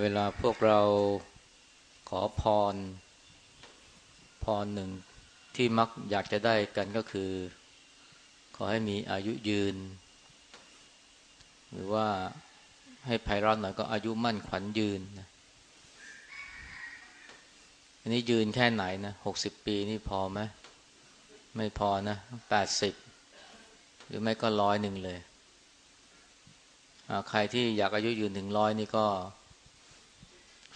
เวลาพวกเราขอพร พรหนึ่งที่มักอยากจะได้กันก็คือ ขอให้มีอายุยืน หรือว่าให้ไพเราะหน่อยก็อายุมั่นขวัญยืนนะอันนี้ยืนแค่ไหนนะหกสิบปีนี่พอไหมไม่พอนะแปดสิบหรือไม่ก็ร้อยหนึ่งเลยใครที่อยากอายุยืนถึงร้อยนี่ก็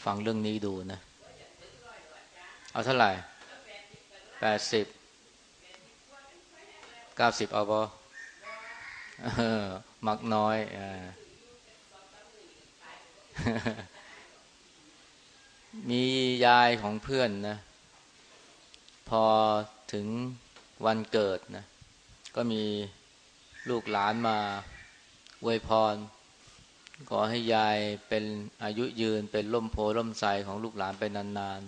ฟังเรื่องนี้ดูนะ เอาเท่าไหร่แปดสิบเก้าสิบเอาบอมักน้อยอมียายของเพื่อนนะ พอถึงวันเกิดนะ ก็มีลูกหลานมาอวยพร ขอให้ยายเป็นอายุยืนเป็นล่มโพล่มใสของลูกหลานไปนาน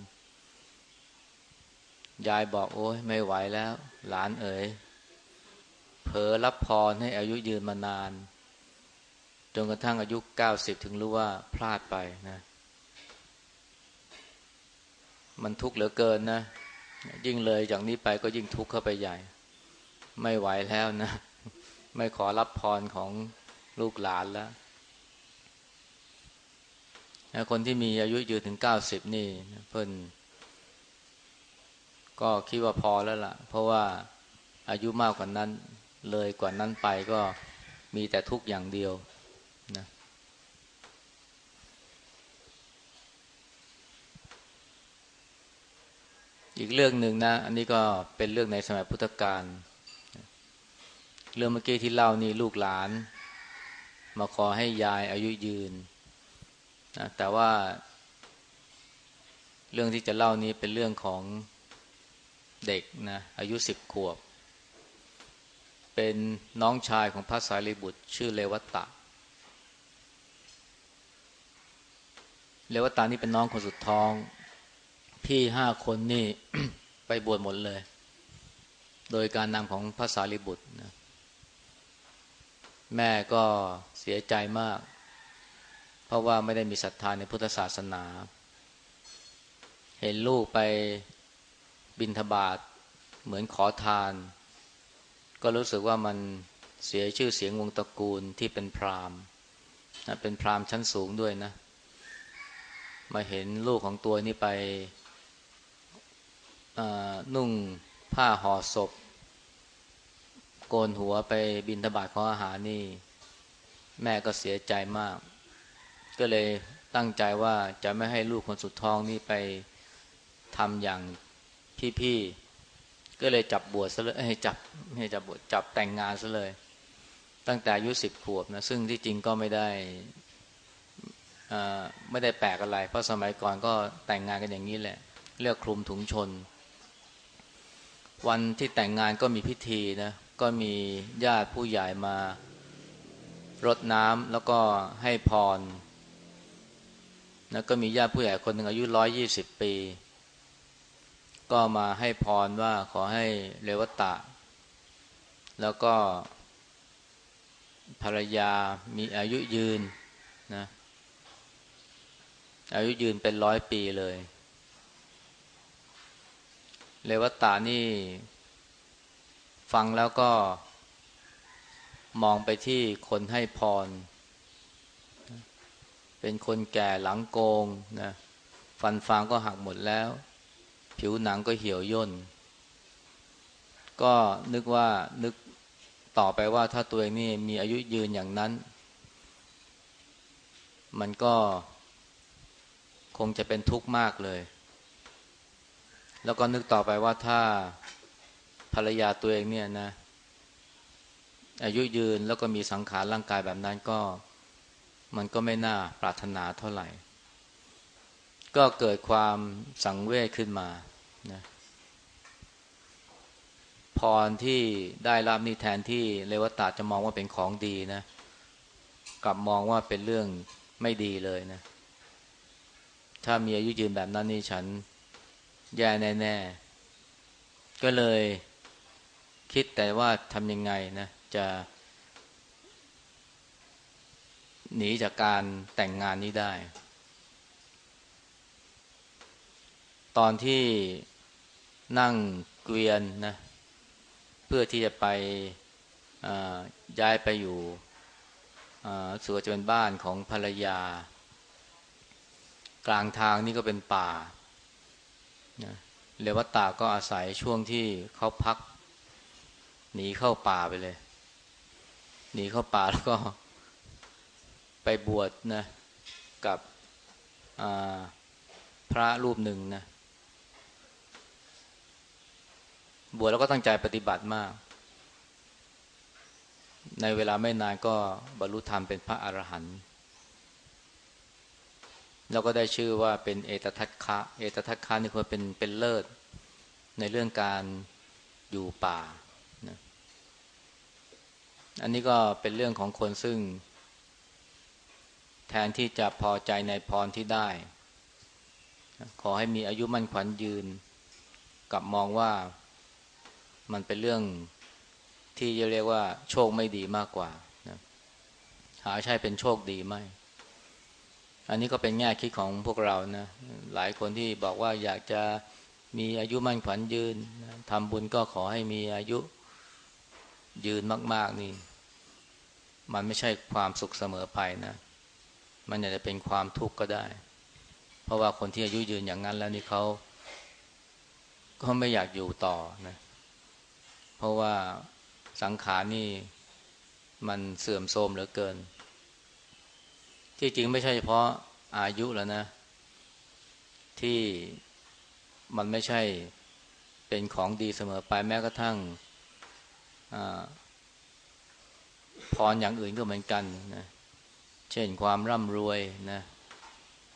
ๆ ยายบอกโอ้ยไม่ไหวแล้ว หลานเอ๋ยเผลอรับพรให้อายุยืนมานาน จนกระทั่งอายุเก้าสิบถึงรู้ว่าพลาดไปนะ มันทุกข์เหลือเกินนะ ยิ่งเลยจากนี้ไปก็ยิ่งทุกข์เข้าไปใหญ่ ไม่ไหวแล้วนะ ไม่ขอรับพรของลูกหลานแล้ว คนที่มีอายุยืนถึงเก้าสิบนี่เพิ่นก็คิดว่าพอแล้วล่ะ เพราะว่าอายุมากกว่านั้นเลยกว่านั้นไปก็มีแต่ทุกอย่างเดียวนะอีกเรื่องหนึ่งนะ อันนี้ก็เป็นเรื่องในสมัยพุทธกาลเรื่องเมื่อกี้ที่เล่านี่ลูกหลาน มาขอให้ยายอายุยืน นะแต่ว่า เรื่องที่จะเล่านี้เป็นเรื่องของเด็กนะอายุสิบขวบ เป็นน้องชายของพระสารีบุตร ชื่อเลวัตตะ เลวัตตานี่เป็นน้องคนสุดท้อง พี่ห้าคนนี่ไปบวชหมดเลย โดยการนำของพระสารีบุตรนะแม่ก็เสียใจมาก ราะว่าไม่ได้มีศรัทธาในพุทธศาสนา เห็นลูกไปบินทบาทเหมือนขอทาน ก็รู้สึกว่ามันเสียชื่อเสียงวงตระกูลที่เป็นพราหมณ์นะเป็นพราหมณ์ชั้นสูงด้วยนะ มาเห็นลูกของตัวนี้ไปนุ่งผ้าห่อศพ โกนหัวไปบินทบาทของอาหารนี่ แม่ก็เสียใจมาก ก็เลยตั้งใจว่าจะไม่ให้ลูกคนสุดท้องนี่ไปทำอย่างพี่ๆ ก็เลยจับบวชซะเลยให้จับให้จับบวชจับแต่งงานซะเลย ตั้งแต่อายุสิบขวบนะซึ่งที่จริงก็ไม่ได้ไม่ได้แปลกอะไร เพราะสมัยก่อนก็แต่งงานกันอย่างนี้แหละ เรียกคลุมถุงชน วันที่แต่งงานก็มีพิธีนะก็มีญาติผู้ใหญ่มารดน้ำแล้วก็ให้พร นะก็มีญาติผู้ใหญ่คนหนึ่งอายุร้อยยี่สิบปี ก็มาให้พรว่าขอให้เลวตะ แล้วก็ภรรยามีอายุยืนนะอายุยืนเป็นร้อยปีเลยเลวตานี่ ฟังแล้วก็มองไปที่คนให้พร เป็นคนแก่หลังโกงนะฟันฟางก็หักหมดแล้ว ผิวหนังก็เหี่ยวย่น ก็นึกว่านึกต่อไปว่าถ้าตัวเองนี่มีอายุยืนอย่างนั้น มันก็คงจะเป็นทุกข์มากเลย แล้วก็นึกต่อไปว่าถ้าภรรยาตัวเองเนี่ยนะ อายุยืนแล้วก็มีสังขารร่างกายแบบนั้นก็ มันก็ไม่น่าปรารถนาเท่าไหร่ ก็เกิดความสังเวชขึ้นมานะพรที่ได้รับนี่แทนที่เลวตาจะมองว่าเป็นของดีนะ กลับมองว่าเป็นเรื่องไม่ดีเลยนะ ถ้ามีอายุยืนแบบนั้นนี่ฉันแย่แน่ๆ ก็เลยคิดแต่ว่าทำยังไงนะ จะ หนีจากการแต่งงานนี้ได้ ตอนที่นั่งเกวียนนะเพื่อที่จะไปย้ายไปอยู่ส่วนจะเป็นบ้านของภรรยา กลางทางนี่ก็เป็นป่าเลวัตตาก็อาศัยช่วงที่เขาพัก หนีเข้าป่าไปเลย หนีเข้าป่าแล้วก็ ไปบวชนะกับพระรูปหนึ่งนะบวชแล้วก็ตั้งใจปฏิบัติมาก ในเวลาไม่นานก็บรรลุธรรมเป็นพระอรหันต์แล้วก็ได้ชื่อว่าเป็นเอตทัคคะ เอตทัคคะนี่คือเป็นเป็นเลิศ ในเรื่องการอยู่ป่านะอันนี้ก็เป็นเรื่องของคนซึ่ง แทนที่จะพอใจในพรที่ได้ ขอให้มีอายุมั่นขวัญยืน กลับมองว่ามันเป็นเรื่องที่จะเรียกว่า โชคไม่ดีมากกว่านะหาใช่เป็นโชคดีไหมอันนี้ก็เป็นแง่คิดของพวกเรานะหลายคนที่บอกว่าอยากจะมีอายุมั่นขวัญยืนทำบุญก็ขอให้มีอายุยืนมาก ๆ นี่ มันไม่ใช่ความสุขเสมอไปนะ มันอาจจะเป็นความทุกข์ก็ได้ เพราะว่าคนที่อายุยืนอย่างนั้นแล้วนี่เขาก็ไม่อยากอยู่ต่อนะ เพราะว่าสังขารนี่มันเสื่อมโทรมเหลือเกิน ที่จริงไม่ใช่เฉพาะอายุแล้วนะ ที่มันไม่ใช่เป็นของดีเสมอไปแม้กระทั่งพรอย่างอื่นก็เหมือนกันนะ เช่นความร่ำรวยนะ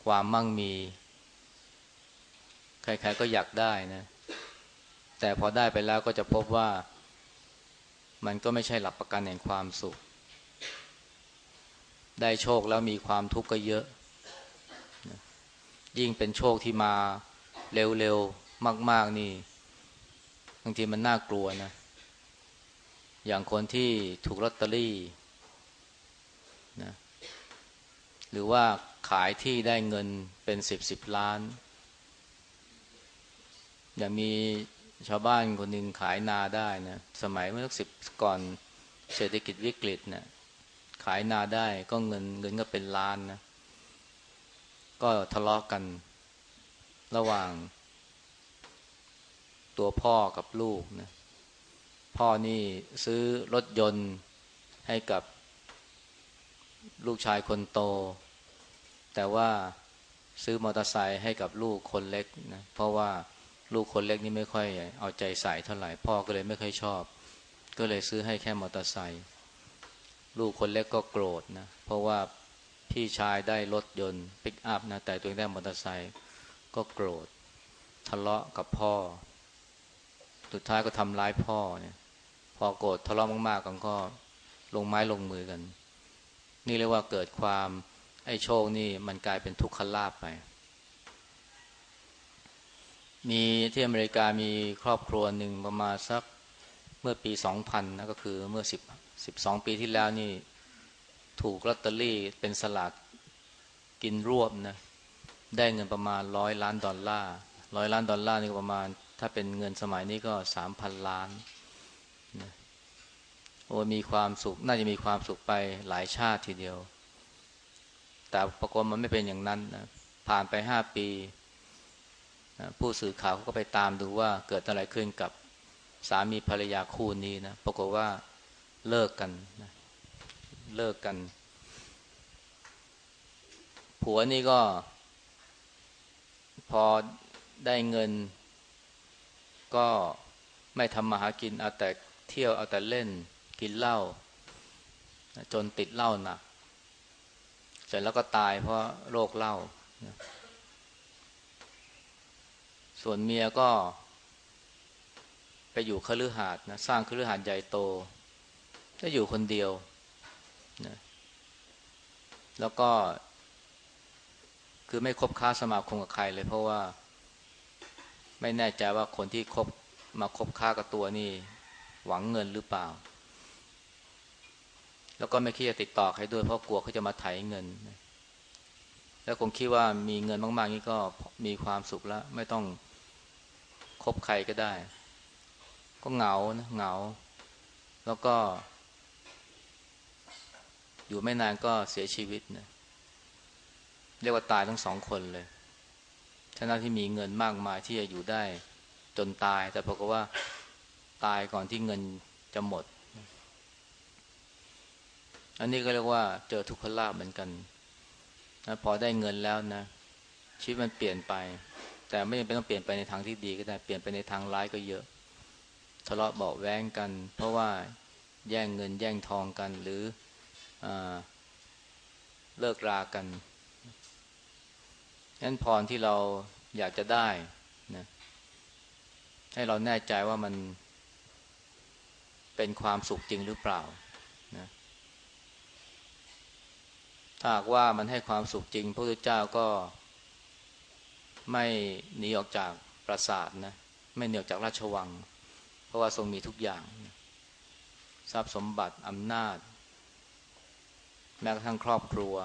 ความมั่งมี ใครๆก็อยากได้นะ แต่พอได้ไปแล้วก็จะพบว่า มันก็ไม่ใช่หลักประกันแห่งความสุข ได้โชคแล้วมีความทุกข์ก็เยอะ ยิ่งเป็นโชคที่มาเร็วๆ มาก ๆ นี่ บางทีมันน่ากลัวนะ อย่างคนที่ถูกลอตเตอรี่นะ ห รือว่าขายที่ได้เงินเป็นสิบสิบล้าน อย่างมีชาวบ้านคนหนึ่งขายนาได้นะสมัยเมื่อสักสิบก่อนเศรษฐกิจวิกฤตนะขายนาได้ก็เงินเงินก็เป็นล้านนะก็ทะเลาะกกันระหว่าง ตัวพ่อกับลูกนะพ่อนี่ซื้อรถยนต์ให้กับลูกชายคนโต แต่ว่าซื้อมอเตอร์ไซค์ให้กับลูกคนเล็กนะเพราะว่าลูกคนเล็กนี่ไม่ค่อยเอาใจใส่เท่าไหร่พ่อก็เลยไม่ค่อยชอบ ก็เลยซื้อให้แค่มอเตอร์ไซค์ลูกคนเล็กก็โกรธนะเพราะว่าพี่ชายได้รถยนต์ปิกอัพนะแต่ตัวเองได้มอเตอร์ไซค์ก็โกรธทะเลาะกับพ่อ สุดท้ายก็ทำร้ายพ่อเนี่ย พอโกรธทะเลาะมากๆกันก็ลงไม้ลงมือกัน นี่เรียกว่าเกิดความ ไอ้โชคนี่มันกลายเป็นทุกขลาบไป มีที่อเมริกามีครอบครัวหนึ่งประมาณสักเมื่อปีสองพันนะก็คือเมื่อสิบสิบสองปีที่แล้วนี่ ถูกลอตเตอรี่เป็นสลากกินรวบนะ ได้เงินประมาณร้อยล้านดอลลาร์ร้อยล้านดอลลาร์นี่ประมาณ ถ้าเป็นเงินสมัยนี้ก็สามพันล้านนะโอ้มีความสุข น่าจะมีความสุขไปหลายชาติทีเดียว แต่ปรากฏมันไม่เป็นอย่างนั้นนะผ่านไปห้าปีผู้สื่อข่าวก็ไปตามดูว่าเกิดอะไรขึ้นกับสามีภรรยาคู่นี้นะปรากฏว่าเลิกกันนะเลิกกัน ผัวนี่ก็ พอได้เงิน ก็ไม่ทำมาหากินเอาแต่เที่ยวเอาแต่เล่นกินเหล้าจนติดเหล้าหนัก เสร็จแล้วก็ตายเพราะโรคเหล้าส่วนเมียก็ ไปอยู่คฤหาสน์นะสร้างคฤหาสน์ใหญ่โตก็อยู่คนเดียวนะแล้วก็ คือไม่คบค้าสมาคมกับใครเลย เพราะว่า ไม่แน่ใจว่าคนที่คบมาคบค้ากับตัวนี่ หวังเงินหรือเปล่า แล้วก็ไม่คิดจะติดต่อใครด้วยเพราะกลัวเขาจะมาไถเงิน แล้วคงคิดว่ามีเงินมาก ๆ นี่ก็มีความสุขแล้ว ไม่ต้องคบใครก็ได้ ก็เหงานะเหงา แล้วก็ อยู่ไม่นานก็เสียชีวิตนะเรียกว่าตายทั้งสองคนเลยชนะที่มีเงินมากมายที่จะอยู่ได้จนตาย แต่พอกว่าตายก่อนที่เงินจะหมด อันนี้ก็เรียกว่าเจอทุกขลาบเหมือนกันนะพอได้เงินแล้วนะ ชีวิตมันเปลี่ยนไป แต่ไม่จำเป็นต้องเปลี่ยนไปในทางที่ดีก็ได้เปลี่ยนไปในทางร้ายก็เยอะ ทะเลาะเบาแวงกัน เพราะว่าแย่งเงินแย่งทองกันหรืออเลิกรากันนั้นพรที่เราอยากจะได้นะให้เราแน่ใจว่ามันเป็นความสุขจริงหรือเปล่านะ ถ้าหากว่ามันให้ความสุขจริง พระพุทธเจ้าก็ไม่หนีออกจากปราสาทนะไม่หนีออกจากราชวัง เพราะว่าทรงมีทุกอย่าง ทรัพย์สมบัติอำนาจ แม้กระทั่งครอบครัว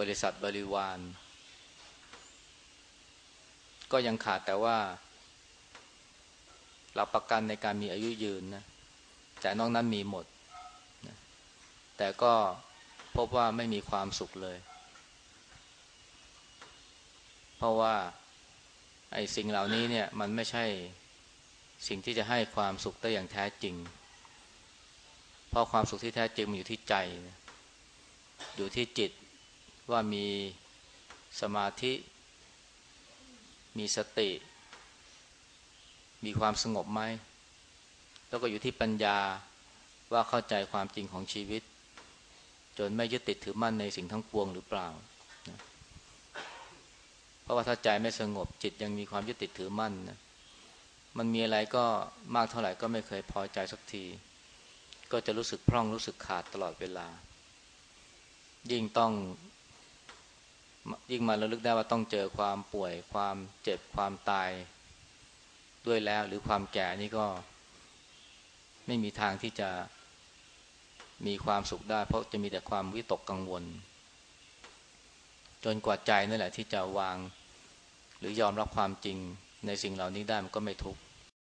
บริษัทบริวาร ก็ยังขาดแต่ว่าหลักประกันในการมีอายุยืนนะแต่นอกนั้นมีหมด แต่ก็ พบว่าไม่มีความสุขเลย เพราะว่าไอ้สิ่งเหล่านี้เนี่ยมันไม่ใช่สิ่งที่จะให้ความสุขได้อย่างแท้จริง เพราะความสุขที่แท้จริงมันอยู่ที่ใจ อยู่ที่จิตว่ามีสมาธิ มีสติ มีความสงบไหม แล้วก็อยู่ที่ปัญญาว่าเข้าใจความจริงของชีวิต จนไม่ยึดติดถือมั่นในสิ่งทั้งปวงหรือเปล่าเพราะว่าถ้าใจไม่สงบจิตยังมีความยึดติดถือมั่นนะมันมีอะไรก็มากเท่าไหร่ก็ไม่เคยพอใจสักที ก็จะรู้สึกพร่องรู้สึกขาดตลอดเวลา ยิ่งต้อง ยิ่งมาระลึกได้ว่าต้องเจอความป่วย ความเจ็บความตาย ด้วยแล้วหรือความแก่นี่ก็ ไม่มีทางที่จะ มีความสุขได้ เพราะจะมีแต่ความวิตกกังวล จนกว่าใจนั่นแหละที่จะวาง หรือยอมรับความจริงในสิ่งเหล่านี้ได้มันก็ไม่ทุกข์